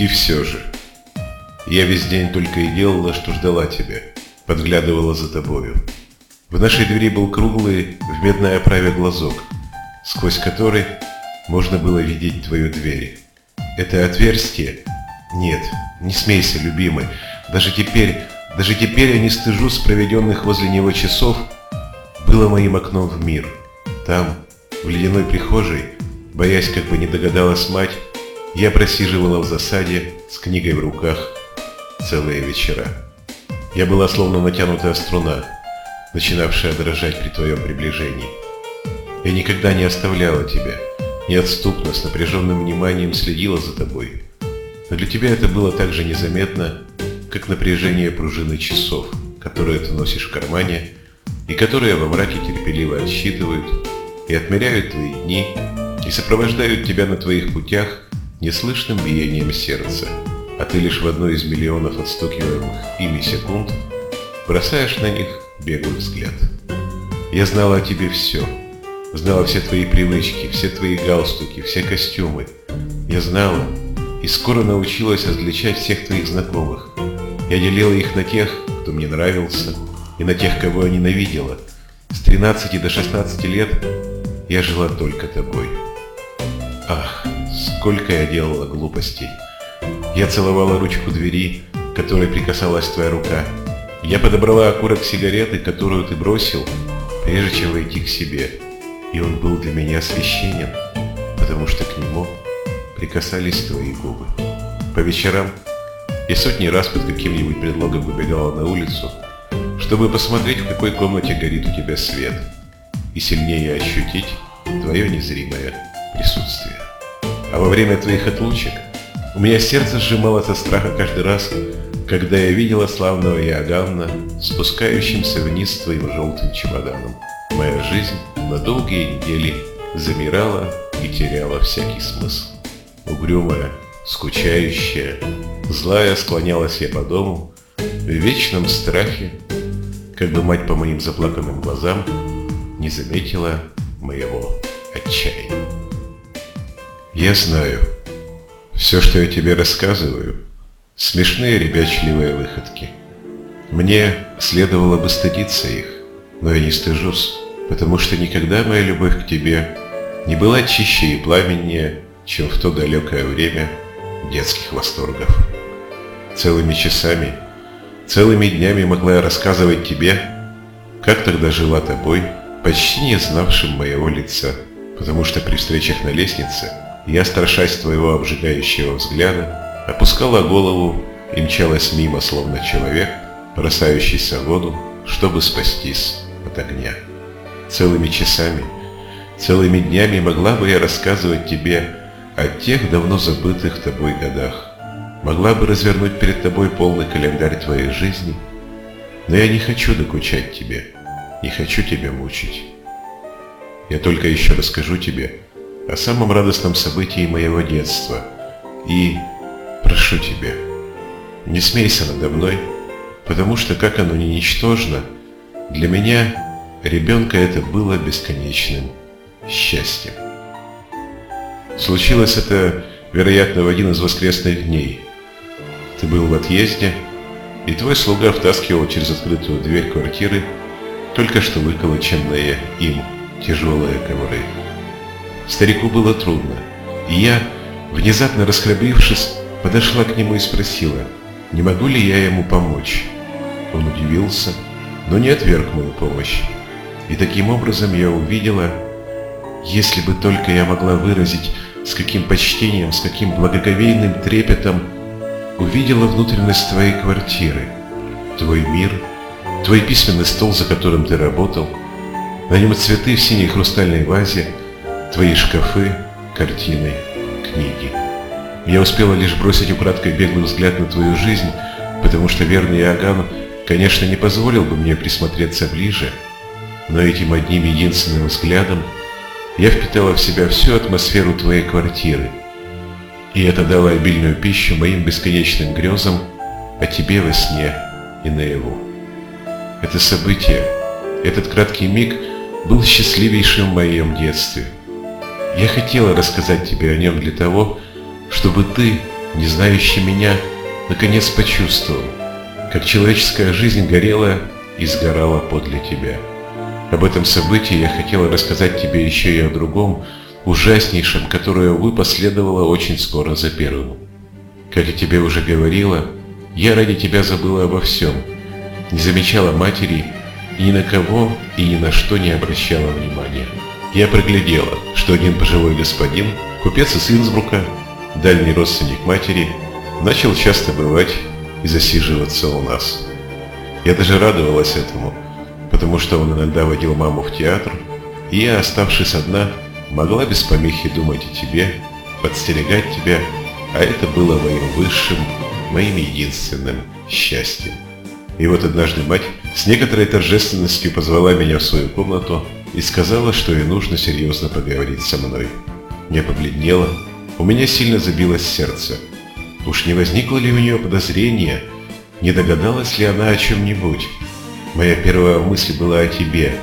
И все же, я весь день только и делала, что ждала тебя, подглядывала за тобою. В нашей двери был круглый в медной оправе глазок, сквозь который можно было видеть твою дверь. Это отверстие? Нет, не смейся, любимый. Даже теперь, даже теперь я не стыжусь проведенных возле него часов, было моим окном в мир. Там, в ледяной прихожей, боясь, как бы не догадалась мать, я просиживала в засаде с книгой в руках целые вечера. Я была словно натянутая струна, начинавшая дрожать при твоем приближении. Я никогда не оставляла тебя, неотступно, с напряженным вниманием следила за тобой. Но для тебя это было так же незаметно, как напряжение пружины часов, которые ты носишь в кармане и которые во мраке терпеливо отсчитывают и отмеряют твои дни и сопровождают тебя на твоих путях неслышным биением сердца, а ты лишь в одной из миллионов отстукиваемых ими секунд бросаешь на них беглый взгляд. Я знала о тебе все. Знала все твои привычки, все твои галстуки, все костюмы. Я знала и скоро научилась различать всех твоих знакомых. Я делила их на тех, кто мне нравился, и на тех, кого я ненавидела. С 13 до 16 лет я жила только тобой. Ах, сколько я делала глупостей. Я целовала ручку двери, которой прикасалась твоя рука. Я подобрала окурок сигареты, которую ты бросил, прежде чем войти к себе. И он был для меня священен, потому что к нему прикасались твои губы. По вечерам я сотни раз под каким-нибудь предлогом выбегала на улицу, чтобы посмотреть, в какой комнате горит у тебя свет, и сильнее ощутить твое незримое присутствие. А во время твоих отлучек у меня сердце сжималось от страха каждый раз, когда я видела славного Иоганна, спускающимся вниз твоим желтым чемоданом. Моя жизнь на долгие недели замирала и теряла всякий смысл. Угрюмая, скучающая, злая склонялась я по дому, в вечном страхе, как бы мать по моим заплаканным глазам не заметила моего отчаяния. Я знаю, все, что я тебе рассказываю, смешные ребячливые выходки. Мне следовало бы стыдиться их, но я не стыжусь, потому что никогда моя любовь к тебе не была чище и пламеннее, чем в то далекое время детских восторгов. Целыми часами, целыми днями могла я рассказывать тебе, как тогда жила тобой, почти не знавшим моего лица, потому что при встречах на лестнице я, страшась твоего обжигающего взгляда, опускала голову и мчалась мимо, словно человек, бросающийся в воду, чтобы спастись от огня. Целыми часами, целыми днями могла бы я рассказывать тебе о тех давно забытых тобой годах. Могла бы развернуть перед тобой полный календарь твоей жизни, но я не хочу докучать тебе, не хочу тебя мучить. Я только еще расскажу тебе о самом радостном событии моего детства и прошу тебя, не смейся надо мной, потому что, как оно не ничтожно, для меня ребенка это было бесконечным счастьем. Случилось это, вероятно, в один из воскресных дней. Ты был в отъезде, и твой слуга втаскивал через открытую дверь квартиры только что выколоченные им тяжелые ковры. Старику было трудно, и я, внезапно расхрабрившись, подошла к нему и спросила, не могу ли я ему помочь. Он удивился, но не отверг мою помощь. И таким образом я увидела, если бы только я могла выразить, с каким почтением, с каким благоговейным трепетом увидела внутренность твоей квартиры, твой мир, твой письменный стол, за которым ты работал, на нем цветы в синей хрустальной вазе, твои шкафы, картины, книги. Я успела лишь бросить украдкой беглый взгляд на твою жизнь, потому что верный Иоганн, конечно, не позволил бы мне присмотреться ближе, но этим одним единственным взглядом я впитала в себя всю атмосферу твоей квартиры, и это дало обильную пищу моим бесконечным грезам о тебе во сне и наяву. Это событие, этот краткий миг был счастливейшим в моем детстве. Я хотела рассказать тебе о нем для того, чтобы ты, не знающий меня, наконец почувствовал, как человеческая жизнь горела и сгорала подле тебя. Об этом событии я хотела рассказать тебе еще и о другом, ужаснейшем, которое, увы, последовало очень скоро за первым. Как я тебе уже говорила, я ради тебя забыла обо всем, не замечала матери и ни на кого и ни на что не обращала внимания. Я проглядела, что один пожилой господин, купец из Инсбрука, дальний родственник матери, начал часто бывать и засиживаться у нас. Я даже радовалась этому, потому что он иногда водил маму в театр, и я, оставшись одна, могла без помехи думать о тебе, подстерегать тебя, а это было моим высшим, моим единственным счастьем. И вот однажды мать с некоторой торжественностью позвала меня в свою комнату и сказала, что ей нужно серьезно поговорить со мной. Я побледнела, у меня сильно забилось сердце. Уж не возникло ли у нее подозрение, не догадалась ли она о чем-нибудь? Моя первая мысль была о тебе,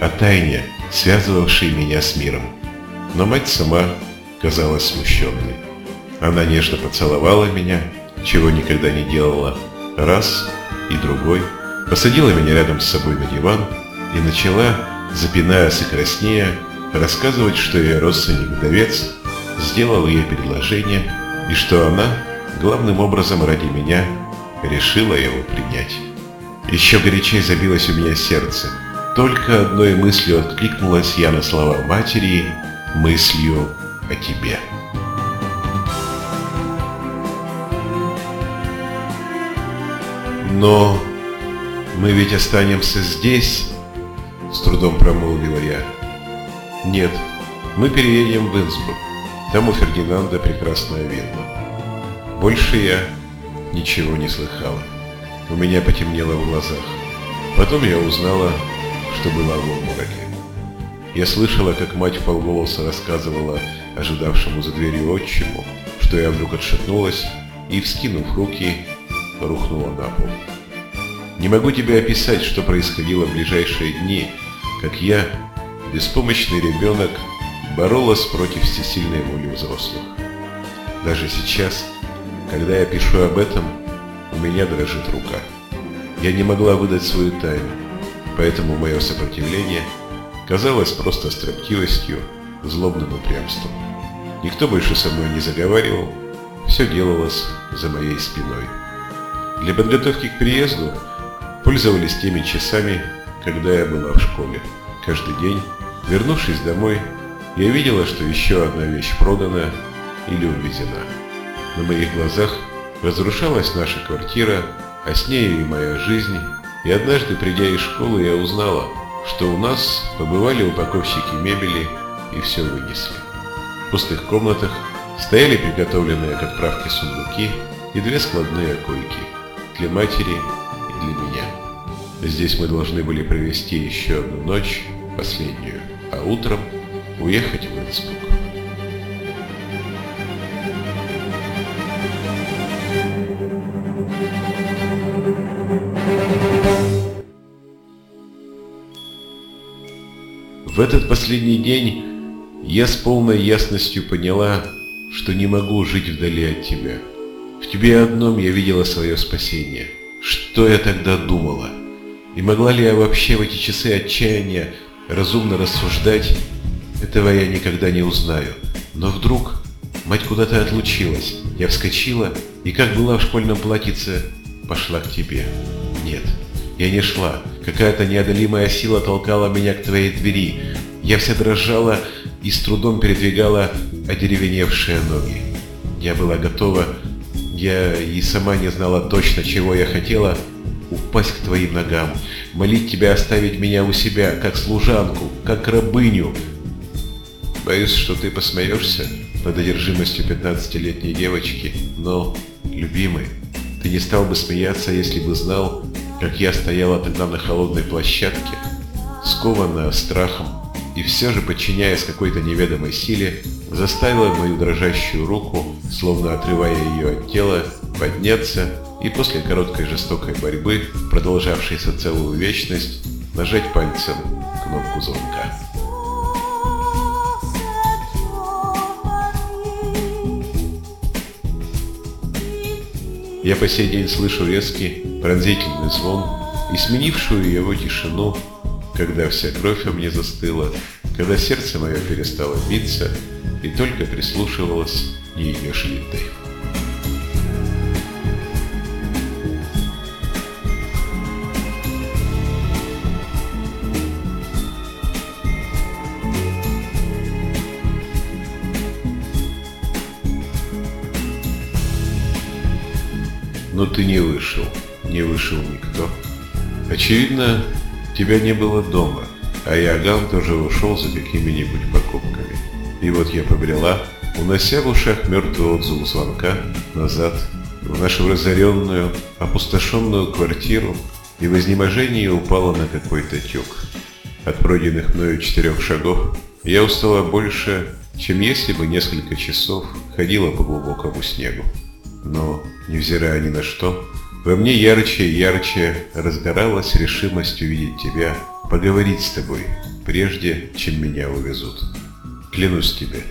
о тайне, связывавшей меня с миром. Но мать сама казалась смущенной. Она нежно поцеловала меня, чего никогда не делала, раз и другой, посадила меня рядом с собой на диван и начала, запинаясь и краснея, рассказывать, что ее родственник-вдовец сделал ей предложение и что она, главным образом ради меня, решила его принять. Еще горячее забилось у меня сердце. Только одной мыслью откликнулась я на слова матери, мыслью о тебе. Но мы ведь останемся здесь, с трудом промолвила я. Нет, мы переедем в Инсбрук. Там у Фердинанда прекрасная вилла. Больше я ничего не слыхала. У меня потемнело в глазах. Потом я узнала, что была в обмороке. Я слышала, как мать в полголоса рассказывала ожидавшему за дверью отчиму, что я вдруг отшатнулась и, вскинув руки, рухнула на пол. Не могу тебе описать, что происходило в ближайшие дни, как я, беспомощный ребенок, боролась против всесильной воли взрослых. Даже сейчас, когда я пишу об этом, у меня дрожит рука. Я не могла выдать свою тайну, поэтому мое сопротивление казалось просто строптивостью, злобным упрямством. Никто больше со мной не заговаривал, все делалось за моей спиной. Для подготовки к приезду пользовались теми часами, когда я была в школе. Каждый день, вернувшись домой, я видела, что еще одна вещь продана или увезена. На моих глазах разрушалась наша квартира, а с нею и моя жизнь, и однажды, придя из школы, я узнала, что у нас побывали упаковщики мебели и все вынесли. В пустых комнатах стояли приготовленные к отправке сундуки и две складные койки для матери для меня. Здесь мы должны были провести еще одну ночь, последнюю, а утром уехать в Инсбрук. В этот последний день я с полной ясностью поняла, что не могу жить вдали от тебя. В тебе одном я видела свое спасение. Что я тогда думала? И могла ли я вообще в эти часы отчаяния разумно рассуждать? Этого я никогда не узнаю. Но вдруг мать куда-то отлучилась. Я вскочила и, как была в школьном платьице, пошла к тебе. Нет, я не шла. Какая-то неодолимая сила толкала меня к твоей двери. Я вся дрожала и с трудом передвигала одеревеневшие ноги. Я была готова я и сама не знала точно, чего я хотела, упасть к твоим ногам, молить тебя оставить меня у себя, как служанку, как рабыню. Боюсь, что ты посмеешься над одержимостью пятнадцатилетней девочки, но, любимый, ты не стал бы смеяться, если бы знал, как я стояла тогда на холодной площадке, скованная страхом, и все же, подчиняясь какой-то неведомой силе, заставила мою дрожащую руку, словно отрывая ее от тела, подняться и после короткой жестокой борьбы, продолжавшейся целую вечность, нажать пальцем кнопку звонка. Я по сей день слышу резкий, пронзительный звон и сменившую его тишину, когда вся кровь во мне застыла, когда сердце мое перестало биться и только прислушивалось, не идешь ли ты. Но ты не вышел, не вышел никто. Очевидно, тебя не было дома, а Иоганн тоже ушел за какими-нибудь покупками. И вот я побрела, унося в ушах мертвый отзыв звонка назад, в нашу разоренную, опустошенную квартиру, и в изнеможении упала на какой-то тюк. От пройденных мною четырех шагов я устала больше, чем если бы несколько часов ходила по глубокому снегу. Но, невзирая ни на что, во мне ярче и ярче разгоралась решимость увидеть тебя, поговорить с тобой, прежде, чем меня увезут. Клянусь тебе,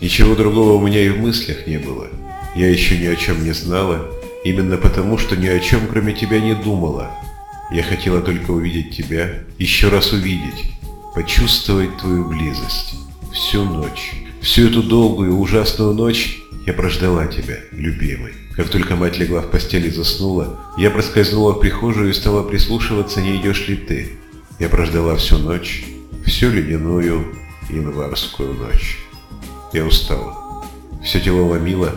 ничего другого у меня и в мыслях не было. Я еще ни о чем не знала, именно потому, что ни о чем кроме тебя не думала. Я хотела только увидеть тебя, еще раз увидеть, почувствовать твою близость. Всю ночь, всю эту долгую ужасную ночь я прождала тебя, любимый. Как только мать легла в постель и заснула, я проскользнула в прихожую и стала прислушиваться, не идешь ли ты. Я прождала всю ночь, всю ледяную январскую ночь. Я устала. Все тело ломило,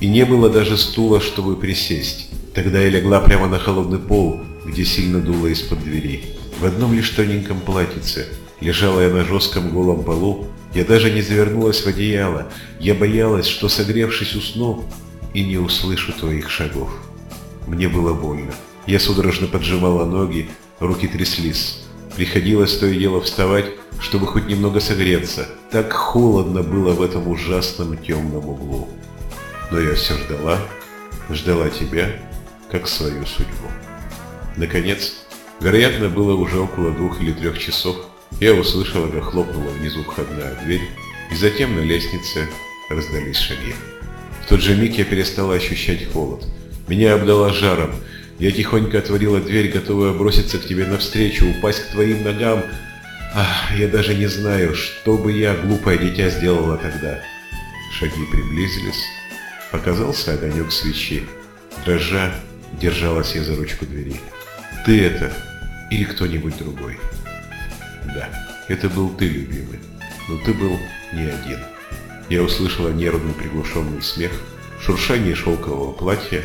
и не было даже стула, чтобы присесть. Тогда я легла прямо на холодный пол, где сильно дуло из-под двери. В одном лишь тоненьком платьице. Лежала я на жестком голом полу, я даже не завернулась в одеяло. Я боялась, что, согревшись, усну и не услышу твоих шагов. Мне было больно. Я судорожно поджимала ноги, руки тряслись. Приходилось то и дело вставать, чтобы хоть немного согреться. Так холодно было в этом ужасном темном углу. Но я все ждала, ждала тебя, как свою судьбу. Наконец, вероятно, было уже около двух или трех часов, я услышала, как хлопнула внизу входная дверь, и затем на лестнице раздались шаги. В тот же миг я перестала ощущать холод. Меня обдало жаром. Я тихонько отворила дверь, готовая броситься к тебе навстречу, упасть к твоим ногам. Ах, я даже не знаю, что бы я, глупое дитя, сделала тогда. Шаги приблизились. Показался огонек свечи. Дрожа, держалась я за ручку двери. Ты это или кто-нибудь другой? Да, это был ты, любимый, но ты был не один. Я услышала нервный приглушенный смех, шуршание шелкового платья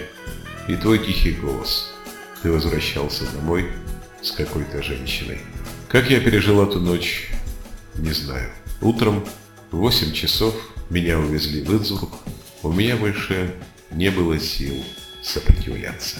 и твой тихий голос. Ты возвращался домой с какой-то женщиной. Как я пережила ту ночь, не знаю. Утром в 8 часов меня увезли в Инсбрук. У меня больше не было сил сопротивляться.